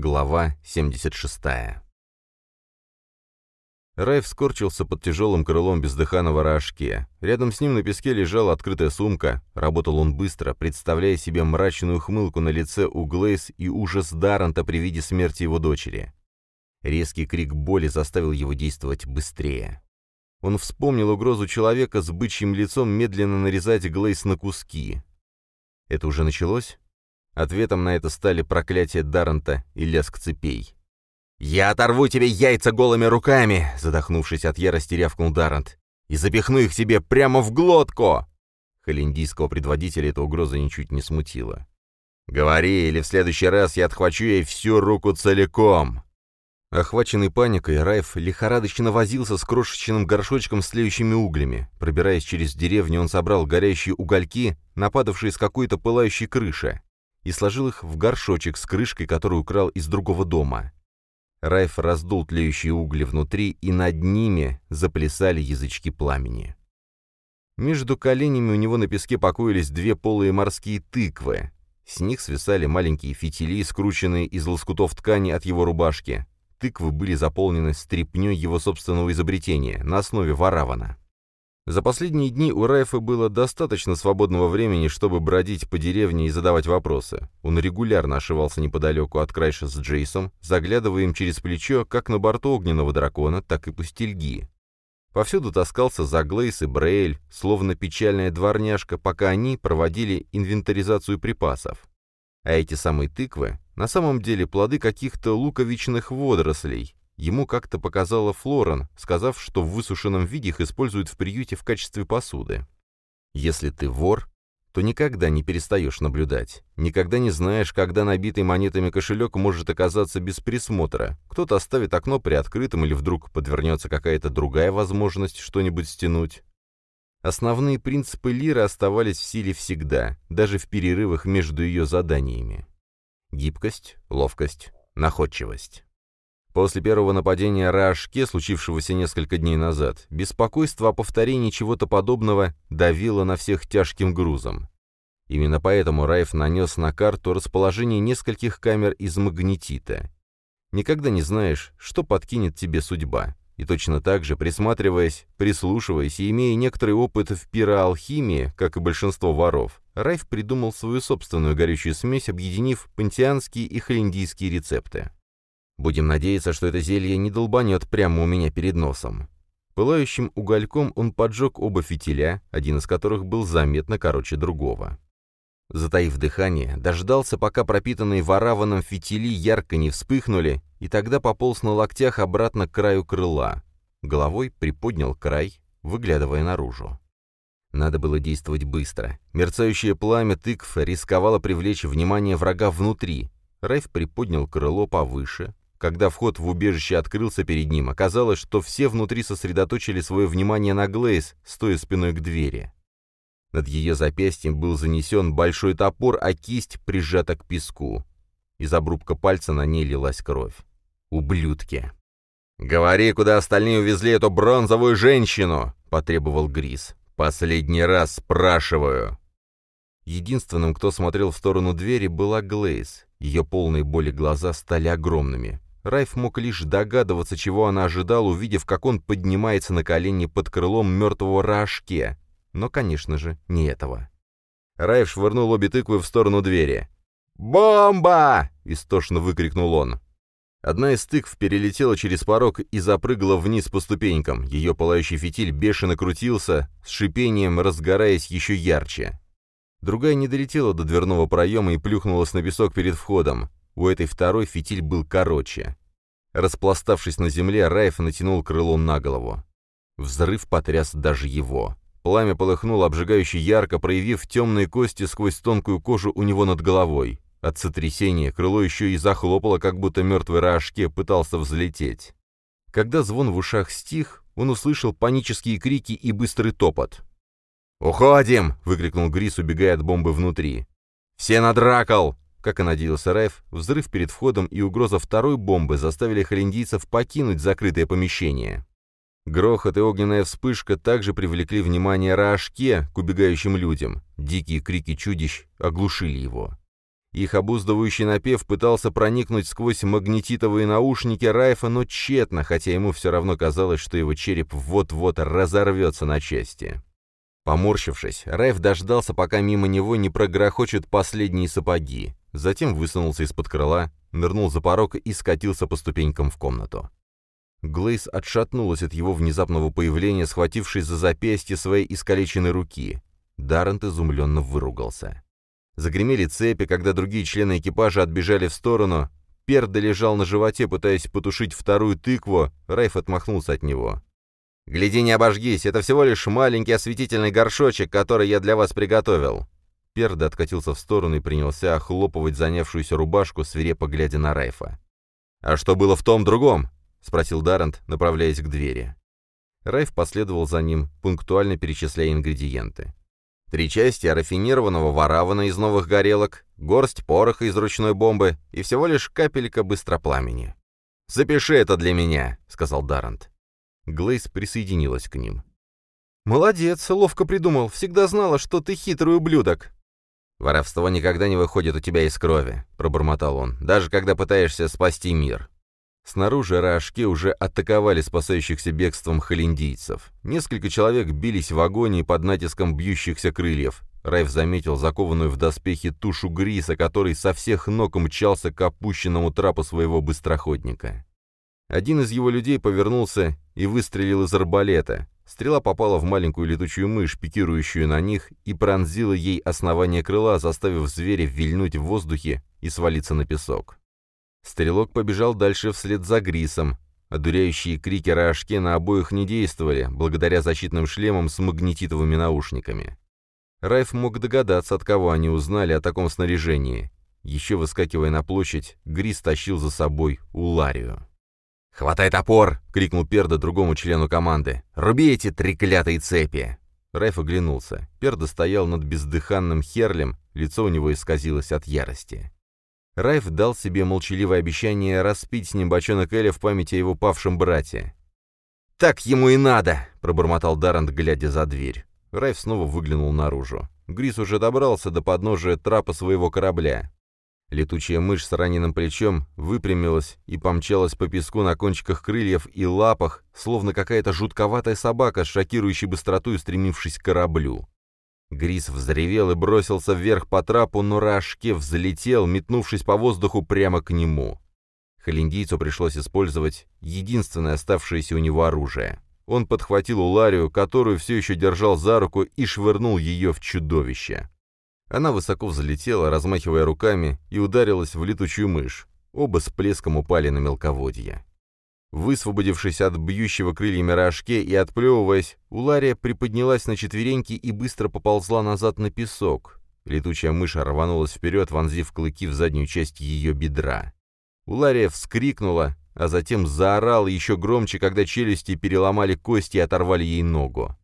Глава 76. Райф скорчился под тяжелым крылом бездыханного рожке. Рядом с ним на песке лежала открытая сумка. Работал он быстро, представляя себе мрачную хмылку на лице у Глейс и ужас Даррента при виде смерти его дочери. Резкий крик боли заставил его действовать быстрее. Он вспомнил угрозу человека с бычьим лицом медленно нарезать Глейс на куски. Это уже началось? Ответом на это стали проклятие Даррента и лязг цепей. «Я оторву тебе яйца голыми руками!» Задохнувшись от ярости, рявкнул Даррент. «И запихну их тебе прямо в глотку!» Холиндийского предводителя эта угроза ничуть не смутила. «Говори, или в следующий раз я отхвачу ей всю руку целиком!» Охваченный паникой, Райф лихорадочно возился с крошечным горшочком с тлеющими углями. Пробираясь через деревню, он собрал горящие угольки, нападавшие с какой-то пылающей крыши, и сложил их в горшочек с крышкой, который украл из другого дома. Райф раздул тлеющие угли внутри, и над ними заплясали язычки пламени. Между коленями у него на песке покоились две полые морские тыквы. С них свисали маленькие фитили, скрученные из лоскутов ткани от его рубашки, тыквы были заполнены стряпнёй его собственного изобретения на основе варавана. За последние дни у Райфа было достаточно свободного времени, чтобы бродить по деревне и задавать вопросы. Он регулярно ошивался неподалеку от Крайша с Джейсом, заглядывая им через плечо как на борту огненного дракона, так и пустельги. Повсюду таскался за Глейс и Брейль, словно печальная дворняжка, пока они проводили инвентаризацию припасов. А эти самые тыквы на самом деле плоды каких-то луковичных водорослей. Ему как-то показала Флорен, сказав, что в высушенном виде их используют в приюте в качестве посуды. Если ты вор, то никогда не перестаешь наблюдать. Никогда не знаешь, когда набитый монетами кошелек может оказаться без присмотра. Кто-то оставит окно приоткрытым или вдруг подвернется какая-то другая возможность что-нибудь стянуть. Основные принципы Лиры оставались в силе всегда, даже в перерывах между ее заданиями. Гибкость, ловкость, находчивость. После первого нападения Рашке, случившегося несколько дней назад, беспокойство о повторении чего-то подобного давило на всех тяжким грузом. Именно поэтому Райф нанес на карту расположение нескольких камер из магнетита. Никогда не знаешь, что подкинет тебе судьба. И точно так же, присматриваясь, прислушиваясь и имея некоторый опыт в пироалхимии, как и большинство воров, Райф придумал свою собственную горючую смесь, объединив пантеанские и холиндийские рецепты. Будем надеяться, что это зелье не долбанет прямо у меня перед носом. Пылающим угольком он поджег оба фитиля, один из которых был заметно короче другого. Затаив дыхание, дождался, пока пропитанные вараваном фитили ярко не вспыхнули, и тогда пополз на локтях обратно к краю крыла. Головой приподнял край, выглядывая наружу. Надо было действовать быстро. Мерцающее пламя тыкв рисковало привлечь внимание врага внутри. Райф приподнял крыло повыше. Когда вход в убежище открылся перед ним, оказалось, что все внутри сосредоточили свое внимание на Глейс, стоя спиной к двери. Над ее запястьем был занесен большой топор, а кисть прижата к песку. Из обрубка пальца на ней лилась кровь. Ублюдки. «Говори, куда остальные увезли эту бронзовую женщину!» — потребовал Грис. «Последний раз спрашиваю!» Единственным, кто смотрел в сторону двери, была Глейс. Ее полные боли глаза стали огромными. Райф мог лишь догадываться, чего она ожидала, увидев, как он поднимается на колени под крылом мертвого Рашке, но, конечно же, не этого. Райф швырнул обе тыквы в сторону двери. «Бомба!» — истошно выкрикнул он. Одна из тыкв перелетела через порог и запрыгала вниз по ступенькам. Ее пылающий фитиль бешено крутился, с шипением разгораясь еще ярче. Другая не долетела до дверного проема и плюхнулась на песок перед входом. У этой второй фитиль был короче. Распластавшись на земле, Райф натянул крыло на голову. Взрыв потряс даже его. Пламя полыхнуло обжигающе ярко, проявив темные кости сквозь тонкую кожу у него над головой. От сотрясения крыло еще и захлопало, как будто мертвый Рашке пытался взлететь. Когда звон в ушах стих, он услышал панические крики и быстрый топот. «Уходим!» — выкрикнул Грис, убегая от бомбы внутри. «Все на дракол!» Как и надеялся Райф, взрыв перед входом и угроза второй бомбы заставили холиндийцев покинуть закрытое помещение. Грохот и огненная вспышка также привлекли внимание Раашке к убегающим людям. Дикие крики чудищ оглушили его. Их обуздывающий напев пытался проникнуть сквозь магнетитовые наушники Райфа, но тщетно, хотя ему все равно казалось, что его череп вот-вот разорвется на части. Поморщившись, Райф дождался, пока мимо него не прогрохочут последние сапоги. Затем высунулся из-под крыла, нырнул за порог и скатился по ступенькам в комнату. Глейс отшатнулась от его внезапного появления, схватившись за запястье своей искалеченной руки. Даррент изумленно выругался. Загремели цепи, когда другие члены экипажа отбежали в сторону. Перда лежал на животе, пытаясь потушить вторую тыкву. Райф отмахнулся от него. «Гляди, не обожгись, это всего лишь маленький осветительный горшочек, который я для вас приготовил». Перда откатился в сторону и принялся охлопывать занявшуюся рубашку, свирепо глядя на Райфа. «А что было в том другом?» — спросил Даррент, направляясь к двери. Райф последовал за ним, пунктуально перечисляя ингредиенты. Три части рафинированного варавана из новых горелок, горсть пороха из ручной бомбы и всего лишь капелька быстропламени. «Запиши это для меня», — сказал Даррент. Глейс присоединилась к ним. «Молодец, ловко придумал. Всегда знала, что ты хитрый ублюдок». «Воровство никогда не выходит у тебя из крови», — пробормотал он, «даже когда пытаешься спасти мир». Снаружи Раашке уже атаковали спасающихся бегством холиндийцев. Несколько человек бились в агонии под натиском бьющихся крыльев. Райф заметил закованную в доспехи тушу Гриса, который со всех ног мчался к опущенному трапу своего быстроходника. Один из его людей повернулся и выстрелил из арбалета. Стрела попала в маленькую летучую мышь, пикирующую на них, и пронзила ей основание крыла, заставив зверя вильнуть в воздухе и свалиться на песок. Стрелок побежал дальше вслед за Грисом. Одуряющие крики Раашке на обоих не действовали, благодаря защитным шлемам с магнетитовыми наушниками. Райф мог догадаться, от кого они узнали о таком снаряжении. Еще выскакивая на площадь, Грис тащил за собой Уларию. «Хватай топор!» — крикнул Перда другому члену команды. «Руби эти треклятые цепи!» Райф оглянулся. Перда стоял над бездыханным Херлем, лицо у него исказилось от ярости. Райф дал себе молчаливое обещание распить с ним бочонок Эля в память о его павшем брате. «Так ему и надо!» — пробормотал Даррент, глядя за дверь. Райф снова выглянул наружу. Грис уже добрался до подножия трапа своего корабля. Летучая мышь с раненым плечом выпрямилась и помчалась по песку на кончиках крыльев и лапах, словно какая-то жутковатая собака с шокирующей быстротой устремившись к кораблю. Грис взревел и бросился вверх по трапу, но Рашке взлетел, метнувшись по воздуху прямо к нему. Холиндийцу пришлось использовать единственное оставшееся у него оружие. Он подхватил Уларию, которую все еще держал за руку, и швырнул ее в чудовище. Она высоко взлетела, размахивая руками, и ударилась в летучую мышь. Оба с плеском упали на мелководье. Высвободившись от бьющего крыльями рожке и отплевываясь, Улария приподнялась на четвереньки и быстро поползла назад на песок. Летучая мышь рванулась вперед, вонзив клыки в заднюю часть ее бедра. Улария вскрикнула, а затем заорала еще громче, когда челюсти переломали кости и оторвали ей ногу.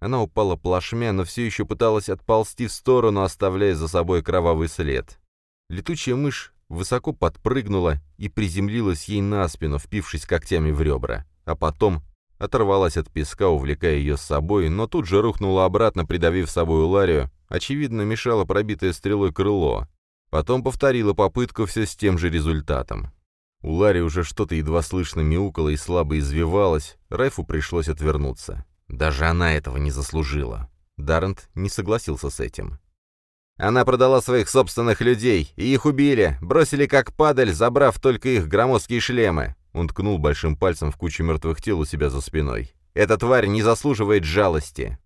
Она упала плашмя, но все еще пыталась отползти в сторону, оставляя за собой кровавый след. Летучая мышь высоко подпрыгнула и приземлилась ей на спину, впившись когтями в ребра, а потом оторвалась от песка, увлекая ее с собой, но тут же рухнула обратно, придавив собой Ларию, очевидно, мешало пробитое стрелой крыло. Потом повторила попытку все с тем же результатом. У Ларри уже что-то едва слышно мяукало и слабо извивалось, Райфу пришлось отвернуться. Даже она этого не заслужила. Даррент не согласился с этим. Она продала своих собственных людей, и их убили, бросили как падаль, забрав только их громоздкие шлемы. Он ткнул большим пальцем в кучу мертвых тел у себя за спиной. «Эта тварь не заслуживает жалости!»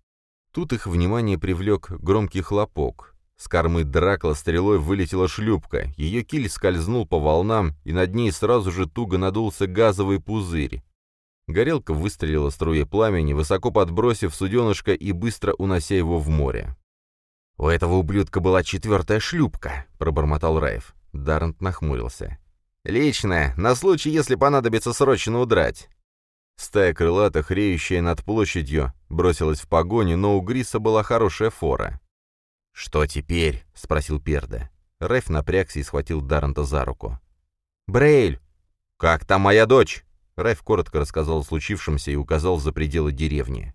Тут их внимание привлек громкий хлопок. С кормы Дракла стрелой вылетела шлюпка, ее киль скользнул по волнам, и над ней сразу же туго надулся газовый пузырь. Горелка выстрелила струей пламени, высоко подбросив суденышко и быстро унося его в море. «У этого ублюдка была четвертая шлюпка», — пробормотал Райф. Даррент нахмурился. «Личная, на случай, если понадобится срочно удрать». Стая крылатых, реющая над площадью, бросилась в погоню, но у Гриса была хорошая фора. «Что теперь?» — спросил Перда. Райф напрягся и схватил Даррента за руку. «Брейль!» «Как там моя дочь?» Райф коротко рассказал о случившемся и указал за пределы деревни.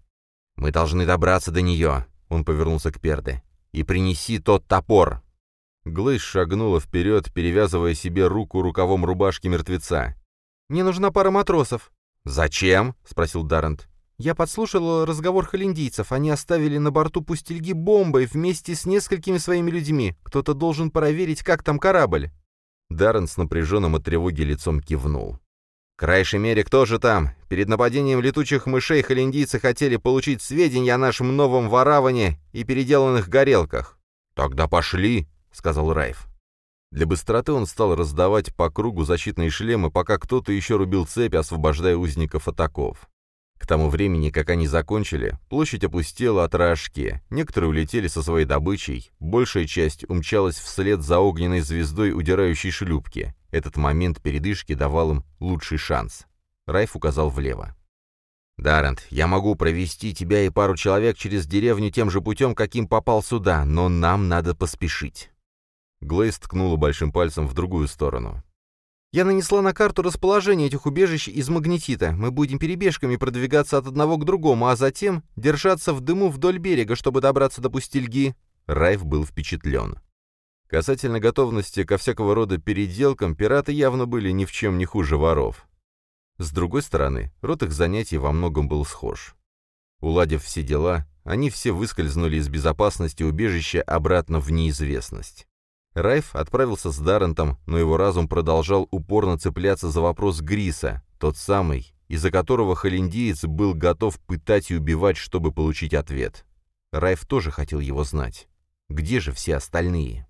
«Мы должны добраться до нее», — он повернулся к Перде и принеси тот топор». Глэйс шагнула вперед, перевязывая себе руку рукавом рубашки мертвеца. «Мне нужна пара матросов». «Зачем?» — спросил Даррент. «Я подслушал разговор холиндийцев. Они оставили на борту пустельги бомбой вместе с несколькими своими людьми. Кто-то должен проверить, как там корабль». Даррен с напряженным от тревоги лицом кивнул. «Крайший кто же там? Перед нападением летучих мышей холиндийцы хотели получить сведения о нашем новом вараване и переделанных горелках». «Тогда пошли», — сказал Райф. Для быстроты он стал раздавать по кругу защитные шлемы, пока кто-то еще рубил цепи, освобождая узников от оков. К тому времени, как они закончили, площадь опустела от рожки, некоторые улетели со своей добычей, большая часть умчалась вслед за огненной звездой удирающей шлюпки. Этот момент передышки давал им лучший шанс. Райф указал влево. «Даррент, я могу провести тебя и пару человек через деревню тем же путем, каким попал сюда, но нам надо поспешить». Глейс ткнула большим пальцем в другую сторону. Я нанесла на карту расположение этих убежищ из магнетита. Мы будем перебежками продвигаться от одного к другому, а затем держаться в дыму вдоль берега, чтобы добраться до пустельги». Райф был впечатлен. Касательно готовности ко всякого рода переделкам, пираты явно были ни в чем не хуже воров. С другой стороны, род их занятий во многом был схож. Уладив все дела, они все выскользнули из безопасности убежища обратно в неизвестность. Райф отправился с Даррентом, но его разум продолжал упорно цепляться за вопрос Гриса, тот самый, из-за которого холиндиец был готов пытать и убивать, чтобы получить ответ. Райф тоже хотел его знать. Где же все остальные?